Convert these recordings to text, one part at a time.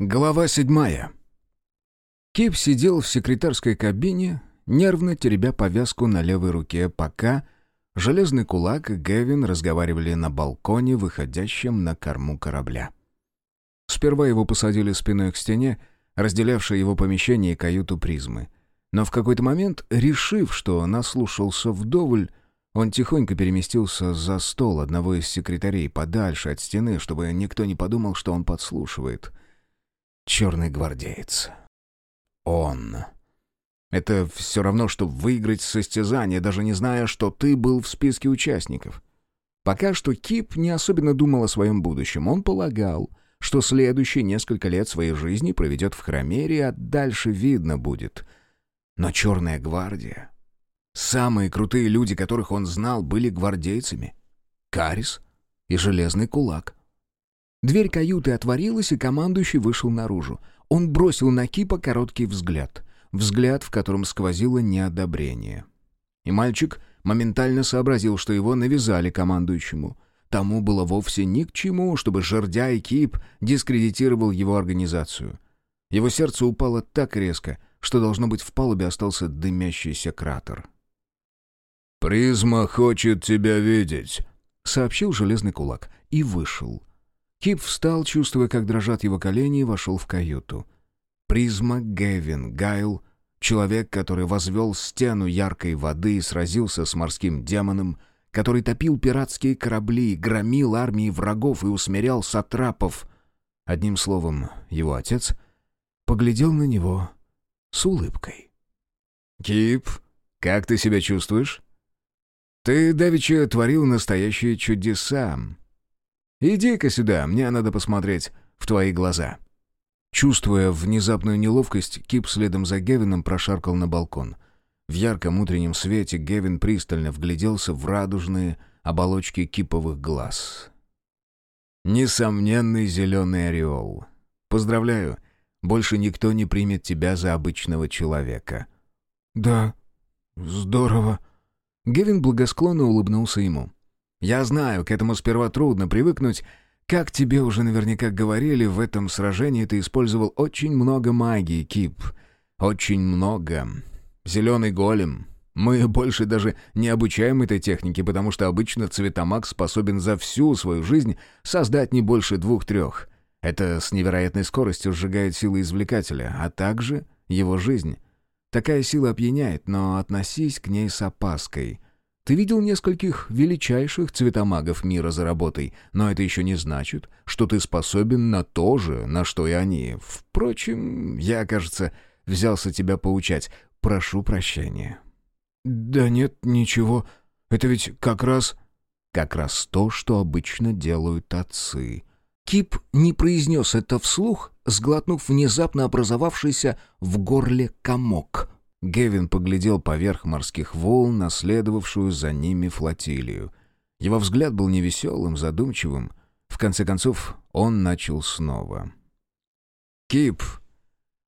Глава седьмая. Кип сидел в секретарской кабине, нервно теребя повязку на левой руке, пока железный кулак и Гевин разговаривали на балконе, выходящем на корму корабля. Сперва его посадили спиной к стене, разделявшей его помещение и каюту призмы. Но в какой-то момент, решив, что наслушался вдоволь, он тихонько переместился за стол одного из секретарей подальше от стены, чтобы никто не подумал, что он подслушивает — черный гвардеец. Он. Это все равно, что выиграть состязание, даже не зная, что ты был в списке участников. Пока что Кип не особенно думал о своем будущем. Он полагал, что следующие несколько лет своей жизни проведет в Хромере, а дальше видно будет. Но Черная гвардия... Самые крутые люди, которых он знал, были гвардейцами. Карис и Железный кулак. Дверь каюты отворилась, и командующий вышел наружу. Он бросил на Кипа короткий взгляд. Взгляд, в котором сквозило неодобрение. И мальчик моментально сообразил, что его навязали командующему. Тому было вовсе ни к чему, чтобы жердяй Кип дискредитировал его организацию. Его сердце упало так резко, что, должно быть, в палубе остался дымящийся кратер. «Призма хочет тебя видеть», — сообщил железный кулак и вышел. Кип встал, чувствуя, как дрожат его колени, и вошел в каюту. Призма Гевин Гайл, человек, который возвел стену яркой воды и сразился с морским демоном, который топил пиратские корабли, громил армии врагов и усмирял сатрапов. Одним словом, его отец поглядел на него с улыбкой. «Кип, как ты себя чувствуешь?» «Ты, давеча, творил настоящие чудеса. «Иди-ка сюда, мне надо посмотреть в твои глаза». Чувствуя внезапную неловкость, Кип следом за Гевином прошаркал на балкон. В ярком утреннем свете Гевин пристально вгляделся в радужные оболочки киповых глаз. «Несомненный зеленый ореол. Поздравляю, больше никто не примет тебя за обычного человека». «Да, здорово». Гевин благосклонно улыбнулся ему. Я знаю, к этому сперва трудно привыкнуть. Как тебе уже наверняка говорили, в этом сражении ты использовал очень много магии, Кип. Очень много. Зеленый голем. Мы больше даже не обучаем этой технике, потому что обычно цветомаг способен за всю свою жизнь создать не больше двух-трех. Это с невероятной скоростью сжигает силы извлекателя, а также его жизнь. Такая сила опьяняет, но относись к ней с опаской — ты видел нескольких величайших цветомагов мира за работой, но это еще не значит, что ты способен на то же, на что и они. Впрочем, я, кажется, взялся тебя поучать. Прошу прощения». «Да нет, ничего. Это ведь как раз...» «Как раз то, что обычно делают отцы». Кип не произнес это вслух, сглотнув внезапно образовавшийся в горле комок — Гевин поглядел поверх морских волн, наследовавшую за ними флотилию. Его взгляд был невеселым, задумчивым. В конце концов, он начал снова. «Кип,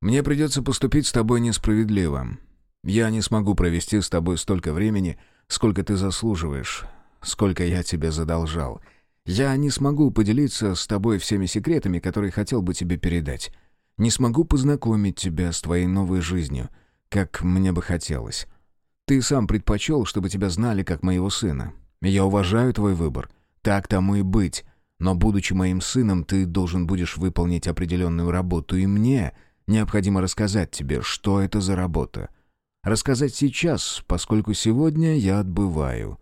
мне придется поступить с тобой несправедливо. Я не смогу провести с тобой столько времени, сколько ты заслуживаешь, сколько я тебе задолжал. Я не смогу поделиться с тобой всеми секретами, которые хотел бы тебе передать. Не смогу познакомить тебя с твоей новой жизнью» как мне бы хотелось. Ты сам предпочел, чтобы тебя знали как моего сына. Я уважаю твой выбор. Так тому и быть. Но, будучи моим сыном, ты должен будешь выполнить определенную работу, и мне необходимо рассказать тебе, что это за работа. Рассказать сейчас, поскольку сегодня я отбываю.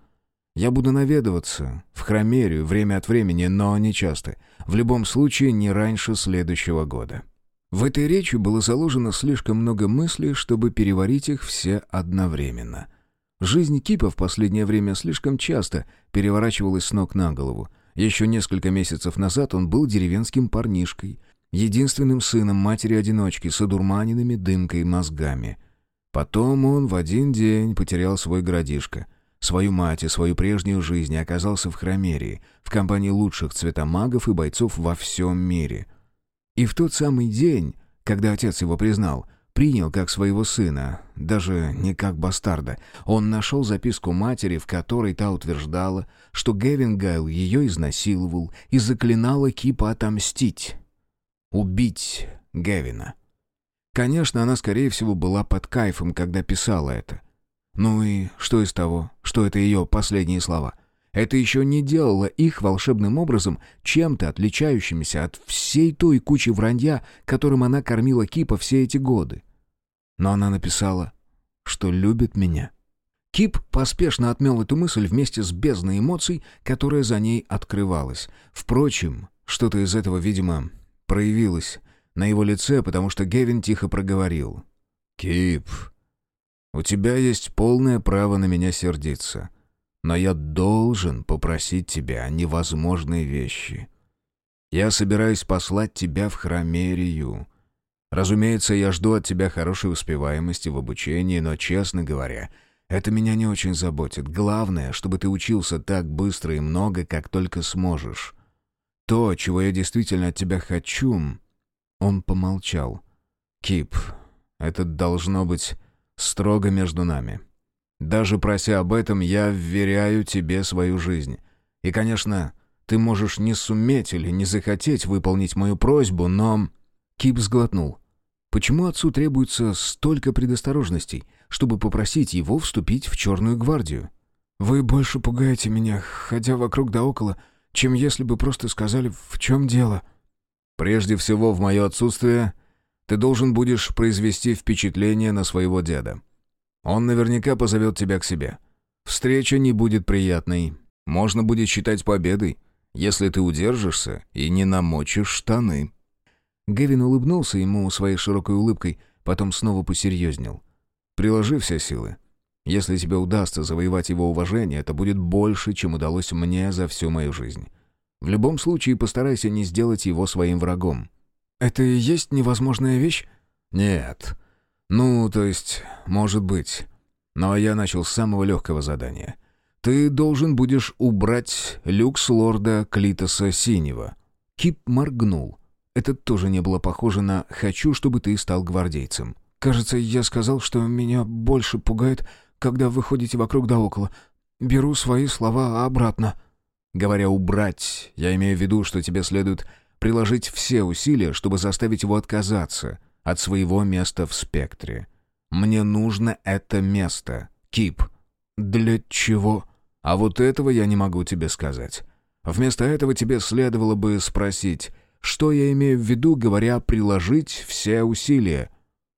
Я буду наведываться в Хромерию время от времени, но не часто. В любом случае, не раньше следующего года. В этой речи было заложено слишком много мыслей, чтобы переварить их все одновременно. Жизнь Кипа в последнее время слишком часто переворачивалась с ног на голову. Еще несколько месяцев назад он был деревенским парнишкой, единственным сыном матери-одиночки с одурманенными дымкой мозгами. Потом он в один день потерял свой городишко, свою мать и свою прежнюю жизнь и оказался в Хромерии, в компании лучших цветомагов и бойцов во всем мире — и в тот самый день, когда отец его признал, принял как своего сына, даже не как бастарда, он нашел записку матери, в которой та утверждала, что Гевин ее изнасиловал и заклинала Кипа отомстить. Убить Гевина. Конечно, она, скорее всего, была под кайфом, когда писала это. Ну и что из того, что это ее последние слова? Это еще не делало их волшебным образом чем-то отличающимися от всей той кучи вранья, которым она кормила Кипа все эти годы. Но она написала, что любит меня. Кип поспешно отмел эту мысль вместе с бездной эмоций, которая за ней открывалась. Впрочем, что-то из этого, видимо, проявилось на его лице, потому что Гевин тихо проговорил. «Кип, у тебя есть полное право на меня сердиться, но я должен попросить тебя о невозможной вещи. Я собираюсь послать тебя в Хромерию. Разумеется, я жду от тебя хорошей успеваемости в обучении, но, честно говоря, это меня не очень заботит. Главное, чтобы ты учился так быстро и много, как только сможешь. То, чего я действительно от тебя хочу...» Он помолчал. «Кип, это должно быть строго между нами. Даже прося об этом, я вверяю тебе свою жизнь. И, конечно, ты можешь не суметь или не захотеть выполнить мою просьбу, но...» Кип сглотнул. «Почему отцу требуется столько предосторожностей, чтобы попросить его вступить в Черную гвардию?» «Вы больше пугаете меня, ходя вокруг да около, чем если бы просто сказали, в чем дело». «Прежде всего, в мое отсутствие ты должен будешь произвести впечатление на своего деда. Он наверняка позовет тебя к себе. Встреча не будет приятной. Можно будет считать победой, если ты удержишься и не намочишь штаны». Гевин улыбнулся ему своей широкой улыбкой, потом снова посерьезнел. «Приложи все силы. Если тебе удастся завоевать его уважение, это будет больше, чем удалось мне за всю мою жизнь. В любом случае постарайся не сделать его своим врагом. «Это и есть невозможная вещь?» «Нет. Ну, то есть, может быть. Но я начал с самого легкого задания. Ты должен будешь убрать люкс лорда Клитоса Синего». Кип моргнул. Это тоже не было похоже на «хочу, чтобы ты стал гвардейцем». «Кажется, я сказал, что меня больше пугает, когда вы ходите вокруг да около. Беру свои слова обратно». Говоря «убрать», я имею в виду, что тебе следует приложить все усилия, чтобы заставить его отказаться от своего места в спектре. Мне нужно это место, Кип. Для чего? А вот этого я не могу тебе сказать. Вместо этого тебе следовало бы спросить, что я имею в виду, говоря «приложить все усилия».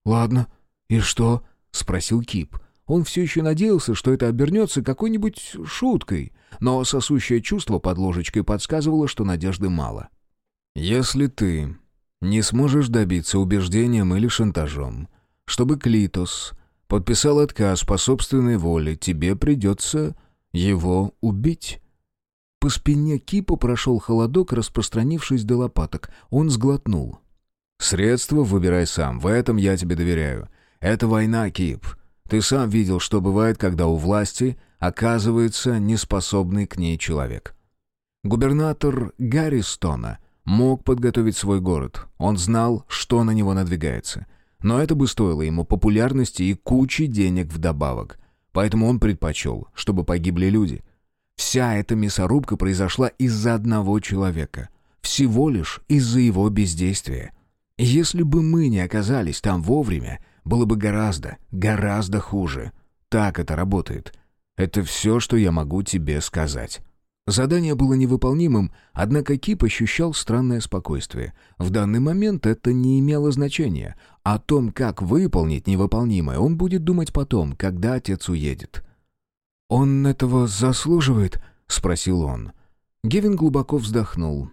«Ладно. И что?» — спросил Кип. Он все еще надеялся, что это обернется какой-нибудь шуткой, но сосущее чувство под ложечкой подсказывало, что надежды мало. Если ты не сможешь добиться убеждением или шантажом, чтобы Клитос подписал отказ по собственной воле, тебе придется его убить». По спине Кипа прошел холодок, распространившись до лопаток. Он сглотнул. «Средства выбирай сам, в этом я тебе доверяю. Это война, Кип. Ты сам видел, что бывает, когда у власти оказывается неспособный к ней человек». Губернатор Гарристона — мог подготовить свой город. Он знал, что на него надвигается. Но это бы стоило ему популярности и кучи денег вдобавок. Поэтому он предпочел, чтобы погибли люди. Вся эта мясорубка произошла из-за одного человека. Всего лишь из-за его бездействия. Если бы мы не оказались там вовремя, было бы гораздо, гораздо хуже. Так это работает. Это все, что я могу тебе сказать. Задание было невыполнимым, однако Кип ощущал странное спокойствие. В данный момент это не имело значения. О том, как выполнить невыполнимое, он будет думать потом, когда отец уедет. «Он этого заслуживает?» — спросил он. Гевин глубоко вздохнул.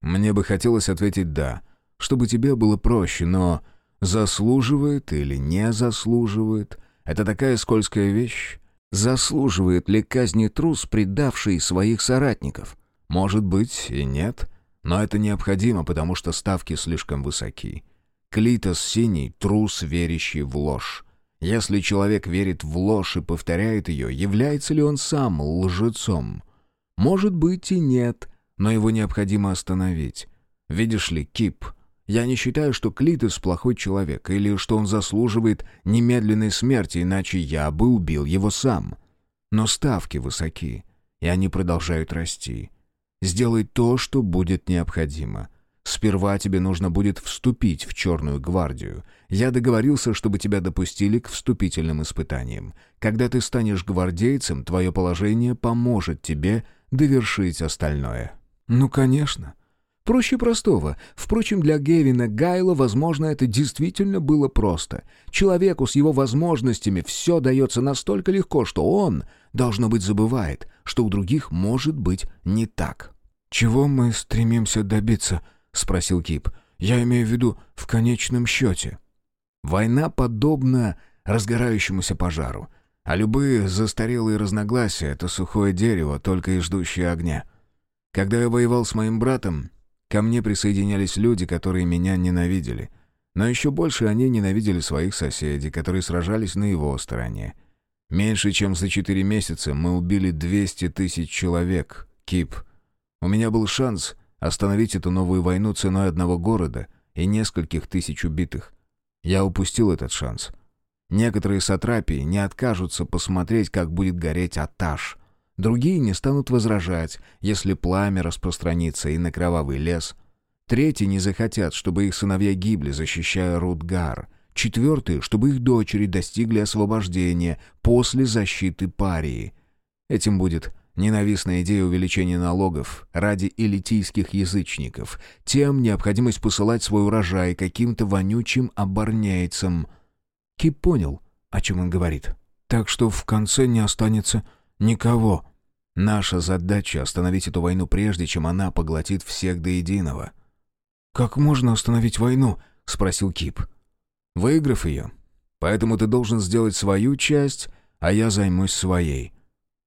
«Мне бы хотелось ответить «да», чтобы тебе было проще, но заслуживает или не заслуживает — это такая скользкая вещь. Заслуживает ли казни трус, предавший своих соратников? Может быть и нет, но это необходимо, потому что ставки слишком высоки. Клитос синий — трус, верящий в ложь. Если человек верит в ложь и повторяет ее, является ли он сам лжецом? Может быть и нет, но его необходимо остановить. Видишь ли, Кип я не считаю, что Клитос плохой человек, или что он заслуживает немедленной смерти, иначе я бы убил его сам. Но ставки высоки, и они продолжают расти. Сделай то, что будет необходимо. Сперва тебе нужно будет вступить в Черную гвардию. Я договорился, чтобы тебя допустили к вступительным испытаниям. Когда ты станешь гвардейцем, твое положение поможет тебе довершить остальное». «Ну, конечно». Проще простого. Впрочем, для Гевина Гайла, возможно, это действительно было просто. Человеку с его возможностями все дается настолько легко, что он, должно быть, забывает, что у других может быть не так. «Чего мы стремимся добиться?» — спросил Кип. «Я имею в виду в конечном счете». Война подобна разгорающемуся пожару, а любые застарелые разногласия — это сухое дерево, только и ждущее огня. Когда я воевал с моим братом, ко мне присоединялись люди, которые меня ненавидели. Но еще больше они ненавидели своих соседей, которые сражались на его стороне. Меньше чем за четыре месяца мы убили 200 тысяч человек, Кип. У меня был шанс остановить эту новую войну ценой одного города и нескольких тысяч убитых. Я упустил этот шанс. Некоторые сатрапии не откажутся посмотреть, как будет гореть Аташ. Другие не станут возражать, если пламя распространится и на кровавый лес. Третьи не захотят, чтобы их сыновья гибли, защищая Рудгар. Четвертые, чтобы их дочери достигли освобождения после защиты парии. Этим будет Ненавистная идея увеличения налогов ради элитийских язычников. Тем необходимость посылать свой урожай каким-то вонючим оборняйцам. Кип понял, о чем он говорит. Так что в конце не останется никого. Наша задача — остановить эту войну прежде, чем она поглотит всех до единого. «Как можно остановить войну?» — спросил Кип. «Выиграв ее. Поэтому ты должен сделать свою часть, а я займусь своей».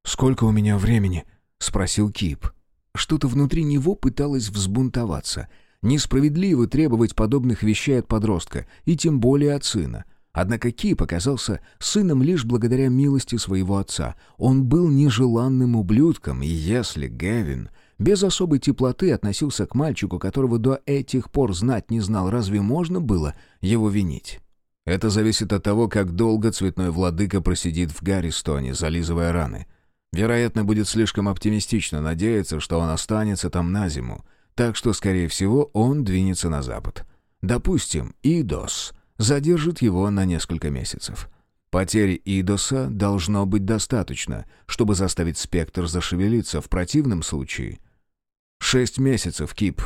«Сколько у меня времени?» — спросил Кип. Что-то внутри него пыталось взбунтоваться. Несправедливо требовать подобных вещей от подростка, и тем более от сына. Однако Кип оказался сыном лишь благодаря милости своего отца. Он был нежеланным ублюдком, и если Гевин без особой теплоты относился к мальчику, которого до этих пор знать не знал, разве можно было его винить? Это зависит от того, как долго цветной владыка просидит в Гарристоне, зализывая раны. Вероятно, будет слишком оптимистично надеяться, что он останется там на зиму, так что, скорее всего, он двинется на запад. Допустим, Идос задержит его на несколько месяцев. Потери Идоса должно быть достаточно, чтобы заставить спектр зашевелиться, в противном случае... Шесть месяцев, Кип.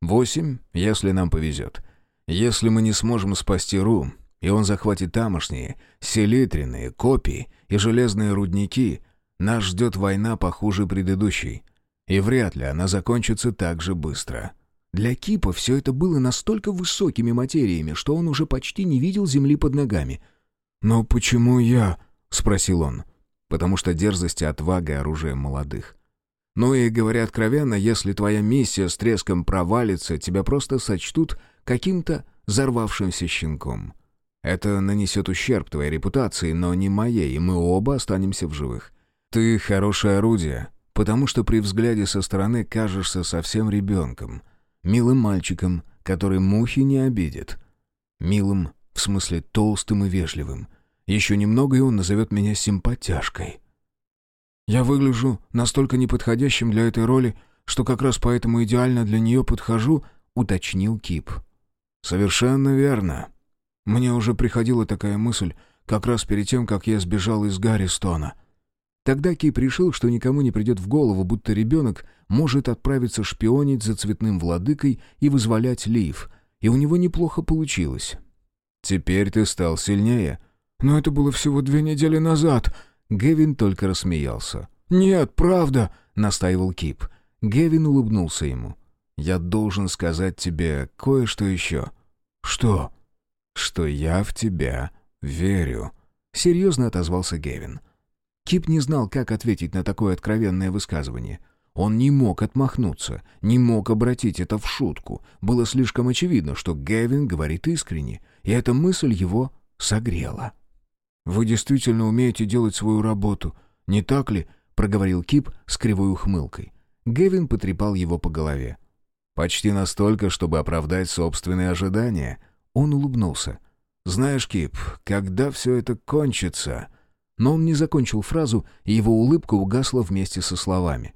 Восемь, если нам повезет. Если мы не сможем спасти Ру, и он захватит тамошние, селитренные, копии и железные рудники, нас ждет война похуже предыдущей. И вряд ли она закончится так же быстро. Для Кипа все это было настолько высокими материями, что он уже почти не видел земли под ногами. «Но почему я?» — спросил он. «Потому что дерзость и отвага — оружие молодых. Ну и, говоря откровенно, если твоя миссия с треском провалится, тебя просто сочтут каким-то взорвавшимся щенком. Это нанесет ущерб твоей репутации, но не моей, и мы оба останемся в живых. Ты хорошее орудие, потому что при взгляде со стороны кажешься совсем ребенком. Милым мальчиком, который мухи не обидит. Милым, в смысле толстым и вежливым. Еще немного, и он назовет меня симпатяшкой. Я выгляжу настолько неподходящим для этой роли, что как раз поэтому идеально для нее подхожу, уточнил Кип. Совершенно верно. Мне уже приходила такая мысль, как раз перед тем, как я сбежал из Гарристона — Тогда Кип решил, что никому не придет в голову, будто ребенок может отправиться шпионить за цветным владыкой и вызволять Лив, и у него неплохо получилось. «Теперь ты стал сильнее». «Но это было всего две недели назад», Гевин только рассмеялся. «Нет, правда», — настаивал Кип. Гевин улыбнулся ему. «Я должен сказать тебе кое-что еще». «Что?» «Что я в тебя верю», — серьезно отозвался Гевин. Кип не знал, как ответить на такое откровенное высказывание. Он не мог отмахнуться, не мог обратить это в шутку. Было слишком очевидно, что Гевин говорит искренне, и эта мысль его согрела. «Вы действительно умеете делать свою работу, не так ли?» — проговорил Кип с кривой ухмылкой. Гевин потрепал его по голове. «Почти настолько, чтобы оправдать собственные ожидания». Он улыбнулся. «Знаешь, Кип, когда все это кончится...» Но он не закончил фразу, и его улыбка угасла вместе со словами.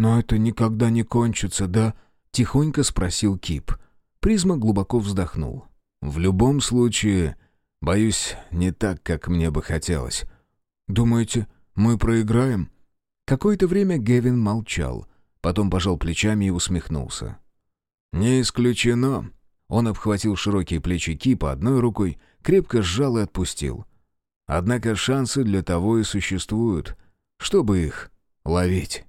«Но это никогда не кончится, да? — тихонько спросил Кип. Призма глубоко вздохнул. «В любом случае, боюсь, не так, как мне бы хотелось». «Думаете, мы проиграем?» Какое-то время Гевин молчал, потом пожал плечами и усмехнулся. «Не исключено». Он обхватил широкие плечи Кипа одной рукой, крепко сжал и отпустил. «Однако шансы для того и существуют, чтобы их ловить».